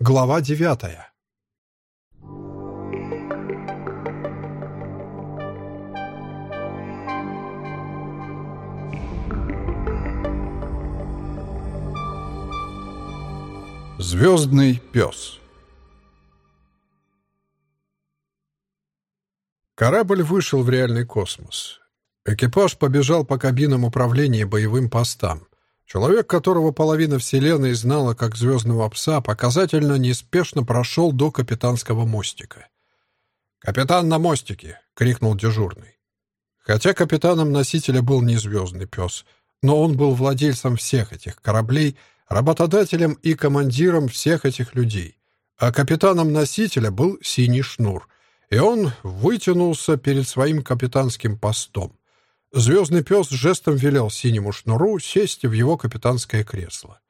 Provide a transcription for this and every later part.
Глава девятая. Звездный пес Корабль вышел в реальный космос. Экипаж побежал по кабинам управления боевым постам. Человек, которого половина Вселенной знала как звездного пса, показательно неспешно прошел до капитанского мостика. «Капитан на мостике!» — крикнул дежурный. Хотя капитаном носителя был не звездный пес, но он был владельцем всех этих кораблей, работодателем и командиром всех этих людей. А капитаном носителя был синий шнур, и он вытянулся перед своим капитанским постом. Звездный пес жестом велел синему шнуру сесть в его капитанское кресло.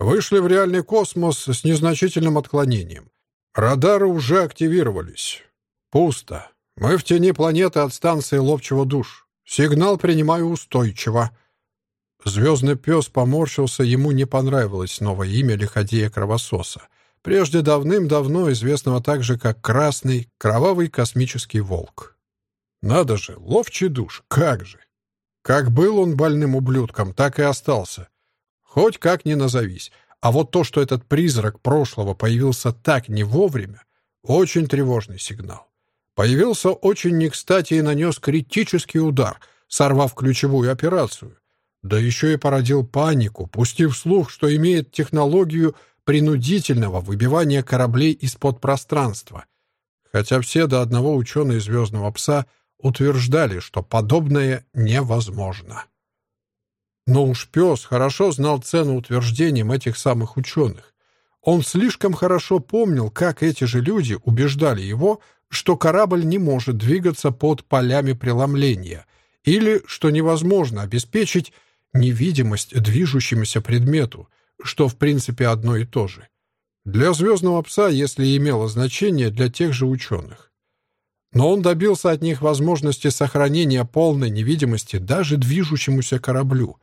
Вышли в реальный космос с незначительным отклонением. Радары уже активировались. Пусто. Мы в тени планеты от станции ловчего душ. Сигнал принимаю устойчиво. Звездный пес поморщился, ему не понравилось новое имя Лиходея-кровососа, прежде давным-давно известного также как Красный Кровавый Космический Волк. Надо же, ловчий душ, как же! Как был он больным ублюдком, так и остался. Хоть как ни назовись. А вот то, что этот призрак прошлого появился так не вовремя, очень тревожный сигнал. Появился очень не кстати и нанес критический удар, сорвав ключевую операцию. Да еще и породил панику, пустив слух, что имеет технологию принудительного выбивания кораблей из-под пространства. Хотя все до одного ученые «Звездного пса» утверждали, что подобное невозможно. Но уж пес хорошо знал цену утверждениям этих самых ученых. Он слишком хорошо помнил, как эти же люди убеждали его, что корабль не может двигаться под полями преломления или что невозможно обеспечить невидимость движущемуся предмету, что в принципе одно и то же. Для звездного пса, если имело значение для тех же ученых. Но он добился от них возможности сохранения полной невидимости даже движущемуся кораблю,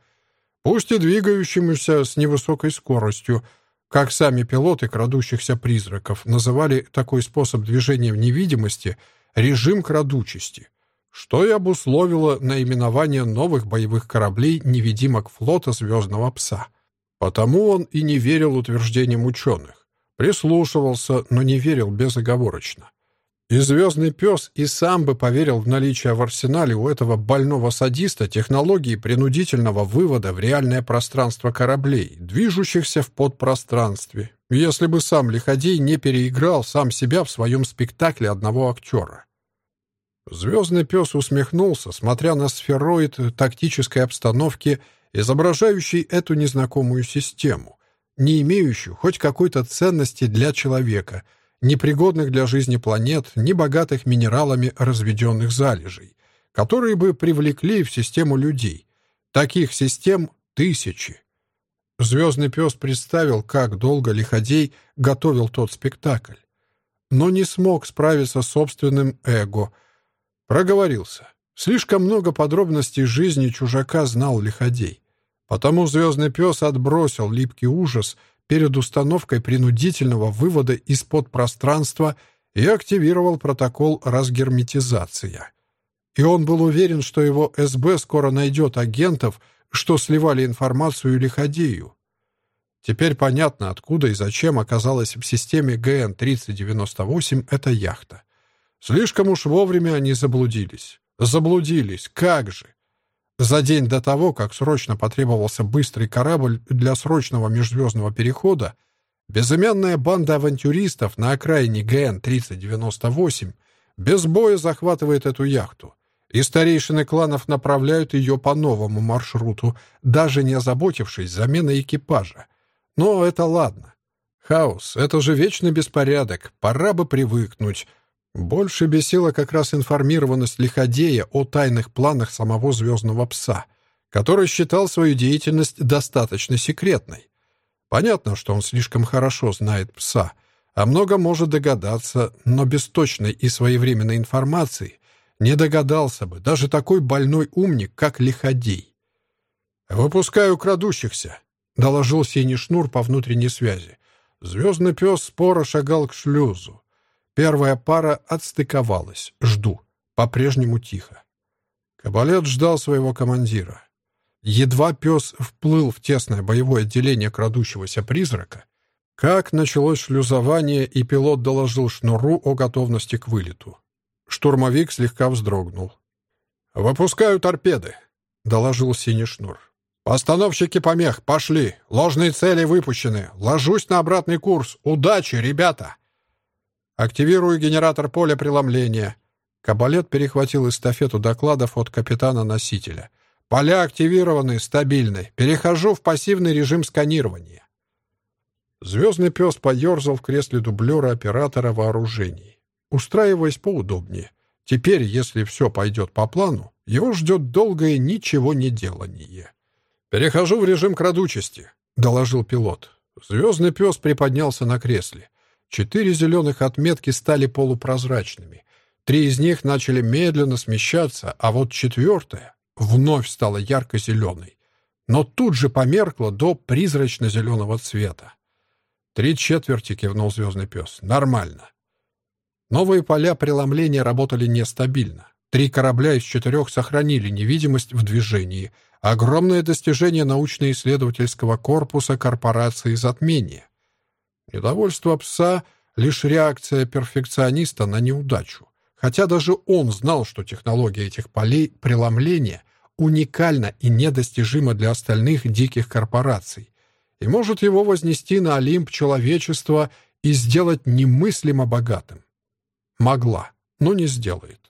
пусть и двигающемуся с невысокой скоростью, как сами пилоты крадущихся призраков называли такой способ движения в невидимости режим крадучести, что и обусловило наименование новых боевых кораблей невидимок флота «Звездного пса». Потому он и не верил утверждениям ученых. Прислушивался, но не верил безоговорочно. И «Звездный пес» и сам бы поверил в наличие в арсенале у этого больного садиста технологии принудительного вывода в реальное пространство кораблей, движущихся в подпространстве, если бы сам Лиходей не переиграл сам себя в своем спектакле одного актера. «Звездный пес» усмехнулся, смотря на сфероид тактической обстановки, изображающий эту незнакомую систему, не имеющую хоть какой-то ценности для человека — непригодных для жизни планет, ни богатых минералами разведенных залежей, которые бы привлекли в систему людей. Таких систем тысячи. Звездный пес представил, как долго Лиходей готовил тот спектакль. Но не смог справиться с собственным эго. Проговорился. Слишком много подробностей жизни чужака знал Лиходей. Потому звездный пес отбросил липкий ужас — перед установкой принудительного вывода из-под пространства и активировал протокол разгерметизация. И он был уверен, что его СБ скоро найдет агентов, что сливали информацию Лиходею. Теперь понятно, откуда и зачем оказалась в системе ГН-3098 эта яхта. Слишком уж вовремя они заблудились. Заблудились, как же! За день до того, как срочно потребовался быстрый корабль для срочного межзвездного перехода, безымянная банда авантюристов на окраине ГН-3098 без боя захватывает эту яхту, и старейшины кланов направляют ее по новому маршруту, даже не озаботившись заменой экипажа. Но это ладно. Хаос — это же вечный беспорядок, пора бы привыкнуть, больше бесила как раз информированность Лиходея о тайных планах самого Звездного Пса, который считал свою деятельность достаточно секретной. Понятно, что он слишком хорошо знает Пса, а много может догадаться, но без точной и своевременной информации не догадался бы даже такой больной умник, как Лиходей. «Выпускаю крадущихся», — доложил синий шнур по внутренней связи. Звездный пес споро шагал к шлюзу. Первая пара отстыковалась. Жду. По-прежнему тихо. Кабалет ждал своего командира. Едва пес вплыл в тесное боевое отделение крадущегося призрака, как началось шлюзование, и пилот доложил шнуру о готовности к вылету. Штурмовик слегка вздрогнул. «Выпускаю торпеды», — доложил синий шнур. «Постановщики помех, пошли! Ложные цели выпущены! Ложусь на обратный курс! Удачи, ребята!» «Активирую генератор поля преломления». Кабалет перехватил эстафету докладов от капитана-носителя. «Поля активированы, стабильны. Перехожу в пассивный режим сканирования». Звездный пес поерзал в кресле дублера оператора вооружений, устраиваясь поудобнее. Теперь, если все пойдет по плану, его ждет долгое ничего не делание. «Перехожу в режим крадучести», — доложил пилот. Звездный пес приподнялся на кресле. Четыре зеленых отметки стали полупрозрачными. Три из них начали медленно смещаться, а вот четвертая вновь стала ярко-зеленой. Но тут же померкла до призрачно-зеленого цвета. «Три четверти», — кивнул звездный пес. «Нормально». Новые поля преломления работали нестабильно. Три корабля из четырех сохранили невидимость в движении — Огромное достижение научно-исследовательского корпуса корпорации «Затмение». Недовольство пса — лишь реакция перфекциониста на неудачу. Хотя даже он знал, что технология этих полей преломления уникальна и недостижима для остальных диких корпораций и может его вознести на Олимп человечества и сделать немыслимо богатым. Могла, но не сделает.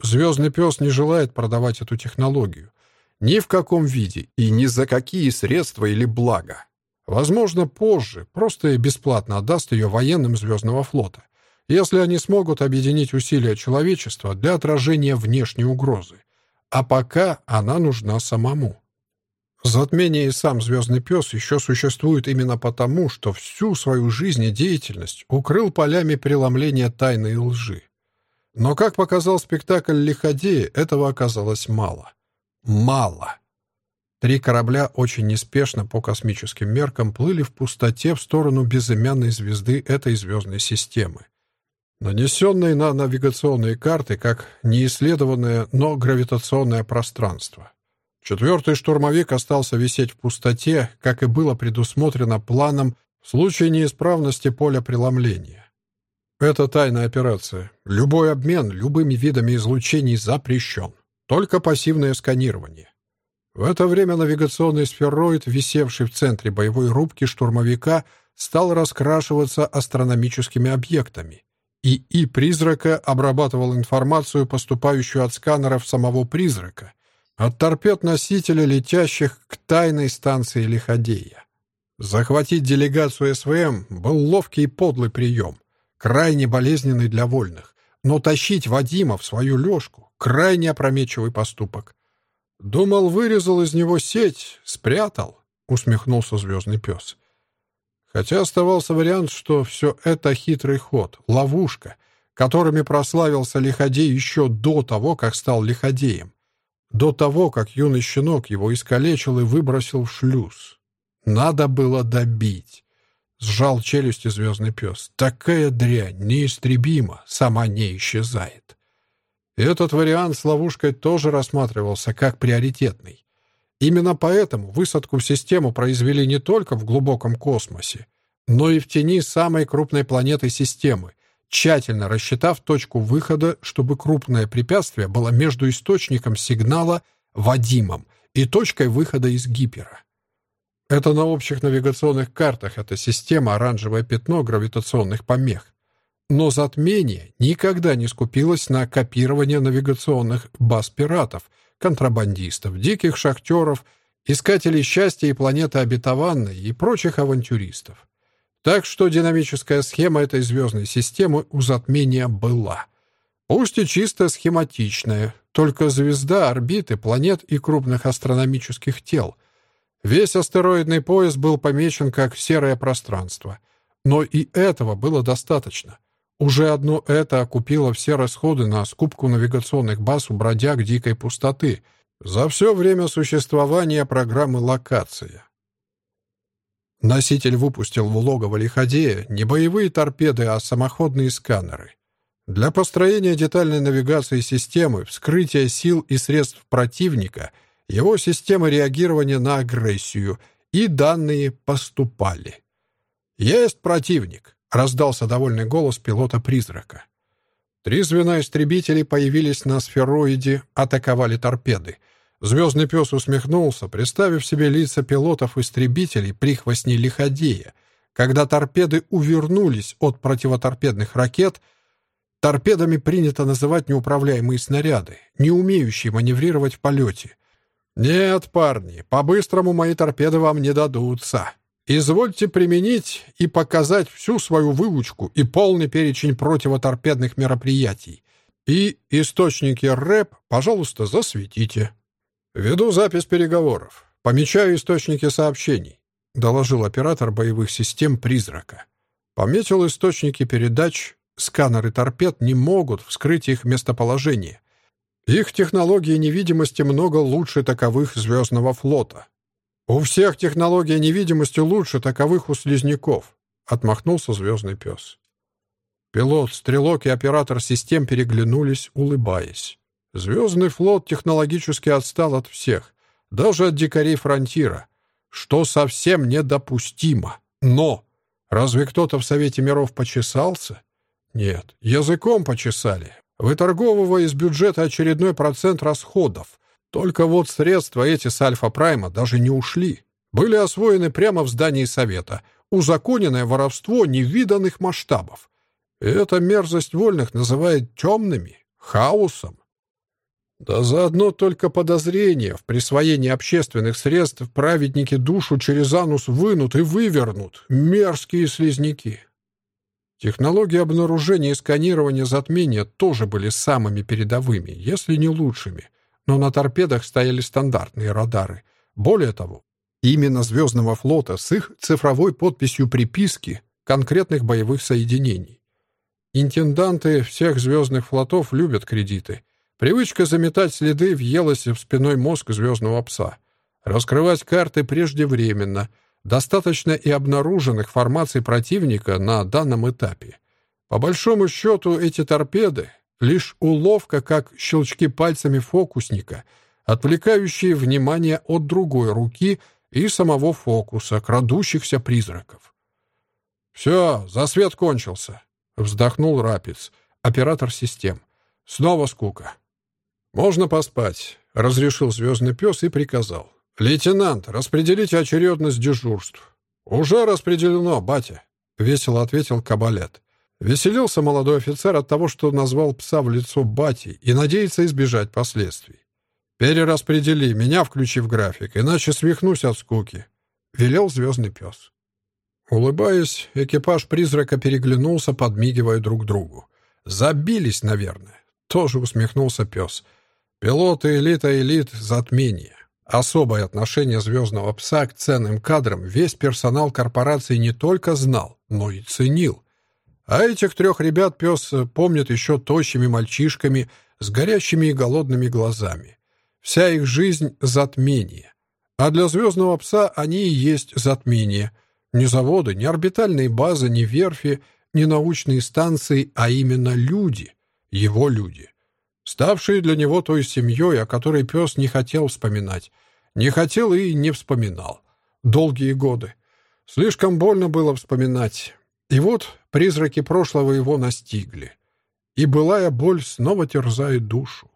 Звездный пес не желает продавать эту технологию. Ни в каком виде и ни за какие средства или блага. Возможно, позже просто и бесплатно отдаст ее военным Звездного флота, если они смогут объединить усилия человечества для отражения внешней угрозы. А пока она нужна самому. Затмение и сам Звездный Пес еще существует именно потому, что всю свою жизнь и деятельность укрыл полями преломления тайны и лжи. Но, как показал спектакль «Лиходея», этого оказалось мало мало. Три корабля очень неспешно по космическим меркам плыли в пустоте в сторону безымянной звезды этой звездной системы. Нанесенные на навигационные карты как неисследованное, но гравитационное пространство. Четвертый штурмовик остался висеть в пустоте, как и было предусмотрено планом в случае неисправности поля преломления. Это тайная операция. Любой обмен любыми видами излучений запрещен. Только пассивное сканирование. В это время навигационный сфероид, висевший в центре боевой рубки штурмовика, стал раскрашиваться астрономическими объектами. ИИ призрака обрабатывал информацию, поступающую от сканеров самого призрака, от торпед-носителя, летящих к тайной станции Лиходея. Захватить делегацию СВМ был ловкий и подлый прием, крайне болезненный для вольных, но тащить Вадима в свою лёжку Крайне опрометчивый поступок. Думал, вырезал из него сеть, спрятал, усмехнулся звездный пес. Хотя оставался вариант, что все это хитрый ход, ловушка, которыми прославился Лиходей еще до того, как стал Лиходеем, до того, как юный щенок его искалечил и выбросил в шлюз. Надо было добить. Сжал челюсти звездный пес. Такая дрянь неистребима, сама не исчезает. Этот вариант с ловушкой тоже рассматривался как приоритетный. Именно поэтому высадку в систему произвели не только в глубоком космосе, но и в тени самой крупной планеты системы, тщательно рассчитав точку выхода, чтобы крупное препятствие было между источником сигнала Вадимом и точкой выхода из гипера. Это на общих навигационных картах эта система оранжевое пятно гравитационных помех. Но затмение никогда не скупилось на копирование навигационных баз пиратов, контрабандистов, диких шахтеров, искателей счастья и планеты обетованной и прочих авантюристов. Так что динамическая схема этой звездной системы у затмения была. Пусть и чисто схематичная, только звезда, орбиты, планет и крупных астрономических тел. Весь астероидный пояс был помечен как серое пространство. Но и этого было достаточно — уже одно это окупило все расходы на скупку навигационных баз у бродяг дикой пустоты за все время существования программы «Локация». Носитель выпустил в логово Лиходея не боевые торпеды, а самоходные сканеры. Для построения детальной навигации системы, вскрытия сил и средств противника, его системы реагирования на агрессию и данные поступали. «Есть противник!» — раздался довольный голос пилота-призрака. Три звена истребителей появились на сфероиде, атаковали торпеды. Звездный пес усмехнулся, представив себе лица пилотов-истребителей прихвостней Лиходея. Когда торпеды увернулись от противоторпедных ракет, торпедами принято называть неуправляемые снаряды, не умеющие маневрировать в полете. «Нет, парни, по-быстрому мои торпеды вам не дадутся. Извольте применить и показать всю свою выучку и полный перечень противоторпедных мероприятий. И источники РЭП, пожалуйста, засветите». «Веду запись переговоров. Помечаю источники сообщений», — доложил оператор боевых систем «Призрака». Пометил источники передач. Сканеры торпед не могут вскрыть их местоположение. Их технологии невидимости много лучше таковых Звездного флота. «У всех технология невидимости лучше таковых у слизняков», — отмахнулся Звездный пес. Пилот, стрелок и оператор систем переглянулись, улыбаясь. Звездный флот технологически отстал от всех, даже от дикарей фронтира, что совсем недопустимо. Но разве кто-то в Совете миров почесался? Нет, языком почесали, выторговывая из бюджета очередной процент расходов. Только вот средства эти с Альфа-Прайма даже не ушли. Были освоены прямо в здании Совета. Узаконенное воровство невиданных масштабов. эта мерзость вольных называет темными, хаосом. Да заодно только подозрение в присвоении общественных средств праведники душу через анус вынут и вывернут. Мерзкие слизняки. Технологии обнаружения и сканирования затмения тоже были самыми передовыми, если не лучшими. Но на торпедах стояли стандартные радары. Более того, именно Звездного флота с их цифровой подписью приписки конкретных боевых соединений. Интенданты всех звездных флотов любят кредиты — Привычка заметать следы въелась в спиной мозг звездного пса. Раскрывать карты преждевременно. Достаточно и обнаруженных формаций противника на данном этапе. По большому счету, эти торпеды — лишь уловка, как щелчки пальцами фокусника, отвлекающие внимание от другой руки и самого фокуса, крадущихся призраков. «Все, засвет кончился», — вздохнул Рапиц, оператор систем. «Снова скука». «Можно поспать», — разрешил звездный пес и приказал. «Лейтенант, распределите очередность дежурств». «Уже распределено, батя», — весело ответил Кабалет. Веселился молодой офицер от того, что назвал пса в лицо бати и надеется избежать последствий. «Перераспредели, меня включи в график, иначе свихнусь от скуки», — велел звездный пес. Улыбаясь, экипаж призрака переглянулся, подмигивая друг другу. «Забились, наверное», — тоже усмехнулся пес. Пилоты элита элит затмение. Особое отношение звездного пса к ценным кадрам весь персонал корпорации не только знал, но и ценил. А этих трех ребят пес помнит еще тощими мальчишками с горящими и голодными глазами. Вся их жизнь — затмение. А для звездного пса они и есть затмение. Не заводы, не орбитальные базы, не верфи, не научные станции, а именно люди, его люди ставшие для него той семьей, о которой пес не хотел вспоминать. Не хотел и не вспоминал. Долгие годы. Слишком больно было вспоминать. И вот призраки прошлого его настигли. И былая боль снова терзает душу.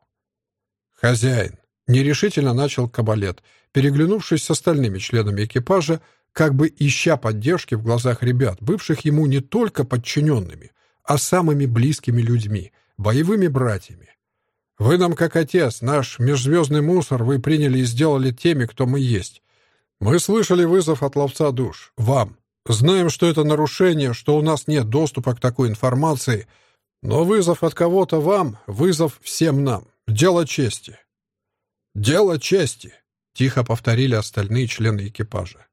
«Хозяин», — нерешительно начал кабалет, переглянувшись с остальными членами экипажа, как бы ища поддержки в глазах ребят, бывших ему не только подчиненными, а самыми близкими людьми, боевыми братьями. Вы нам как отец, наш межзвездный мусор вы приняли и сделали теми, кто мы есть. Мы слышали вызов от ловца душ. Вам. Знаем, что это нарушение, что у нас нет доступа к такой информации, но вызов от кого-то вам — вызов всем нам. Дело чести». «Дело чести», — тихо повторили остальные члены экипажа.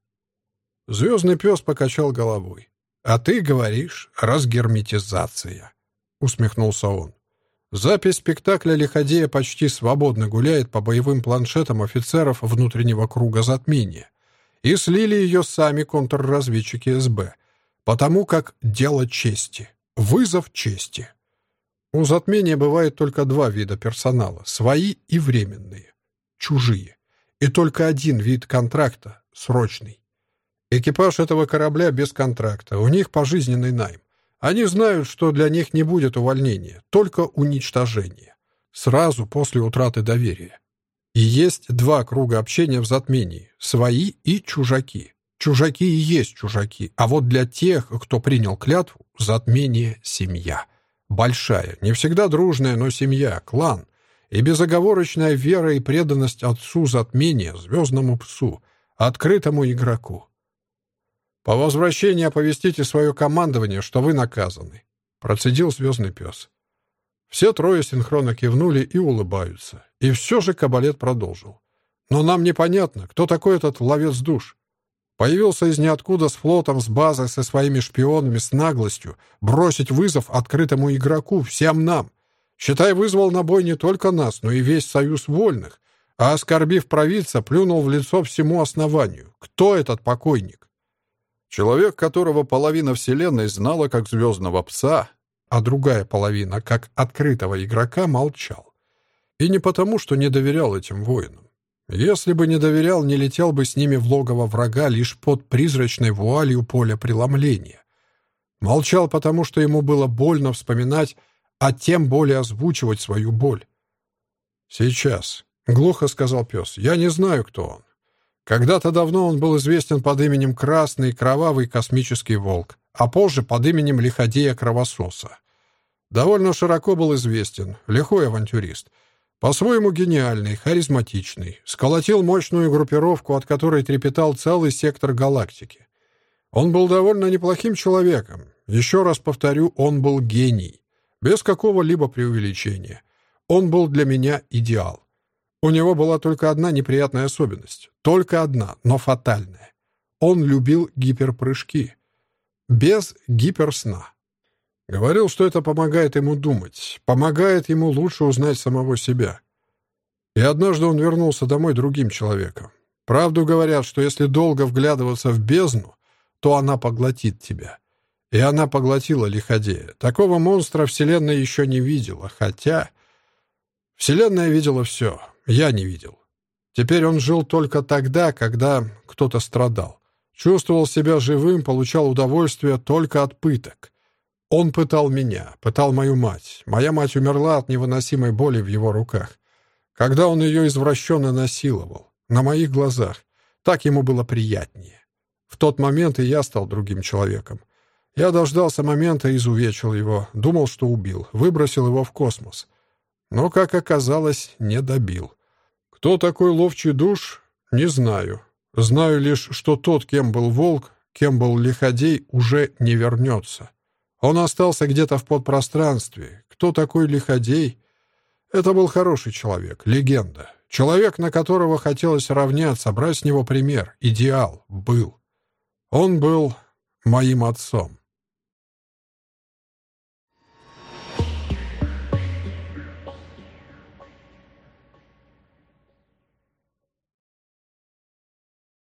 Звездный пес покачал головой. «А ты говоришь, разгерметизация», — усмехнулся он. Запись спектакля «Лиходея» почти свободно гуляет по боевым планшетам офицеров внутреннего круга затмения. И слили ее сами контрразведчики СБ, потому как дело чести, вызов чести. У затмения бывает только два вида персонала — свои и временные, чужие. И только один вид контракта — срочный. Экипаж этого корабля без контракта, у них пожизненный найм. Они знают, что для них не будет увольнения, только уничтожение. Сразу после утраты доверия. И есть два круга общения в затмении — свои и чужаки. Чужаки и есть чужаки, а вот для тех, кто принял клятву, затмение — семья. Большая, не всегда дружная, но семья, клан. И безоговорочная вера и преданность отцу затмения, звездному псу, открытому игроку. «По возвращении оповестите свое командование, что вы наказаны», — процедил звездный пес. Все трое синхронно кивнули и улыбаются. И все же Кабалет продолжил. «Но нам непонятно, кто такой этот ловец душ. Появился из ниоткуда с флотом, с базой, со своими шпионами, с наглостью. Бросить вызов открытому игроку, всем нам. Считай, вызвал на бой не только нас, но и весь союз вольных. А оскорбив провидца, плюнул в лицо всему основанию. Кто этот покойник? Человек, которого половина Вселенной знала как звездного пса, а другая половина, как открытого игрока, молчал. И не потому, что не доверял этим воинам. Если бы не доверял, не летел бы с ними в логово врага лишь под призрачной вуалью поля преломления. Молчал потому, что ему было больно вспоминать, а тем более озвучивать свою боль. «Сейчас», — глухо сказал пес, — «я не знаю, кто он. Когда-то давно он был известен под именем Красный Кровавый Космический Волк, а позже под именем Лиходея Кровососа. Довольно широко был известен, лихой авантюрист. По-своему гениальный, харизматичный, сколотил мощную группировку, от которой трепетал целый сектор галактики. Он был довольно неплохим человеком. Еще раз повторю, он был гений. Без какого-либо преувеличения. Он был для меня идеал. У него была только одна неприятная особенность. Только одна, но фатальная. Он любил гиперпрыжки. Без гиперсна. Говорил, что это помогает ему думать, помогает ему лучше узнать самого себя. И однажды он вернулся домой другим человеком. Правду говорят, что если долго вглядываться в бездну, то она поглотит тебя. И она поглотила Лиходея. Такого монстра Вселенная еще не видела, хотя... Вселенная видела все. Я не видел. Теперь он жил только тогда, когда кто-то страдал. Чувствовал себя живым, получал удовольствие только от пыток. Он пытал меня, пытал мою мать. Моя мать умерла от невыносимой боли в его руках. Когда он ее извращенно насиловал, на моих глазах, так ему было приятнее. В тот момент и я стал другим человеком. Я дождался момента и изувечил его, думал, что убил, выбросил его в космос. Но, как оказалось, не добил. Кто такой ловчий душ, не знаю. Знаю лишь, что тот, кем был волк, кем был лиходей, уже не вернется. Он остался где-то в подпространстве. Кто такой лиходей? Это был хороший человек, легенда. Человек, на которого хотелось равняться, брать с него пример, идеал, был. Он был моим отцом.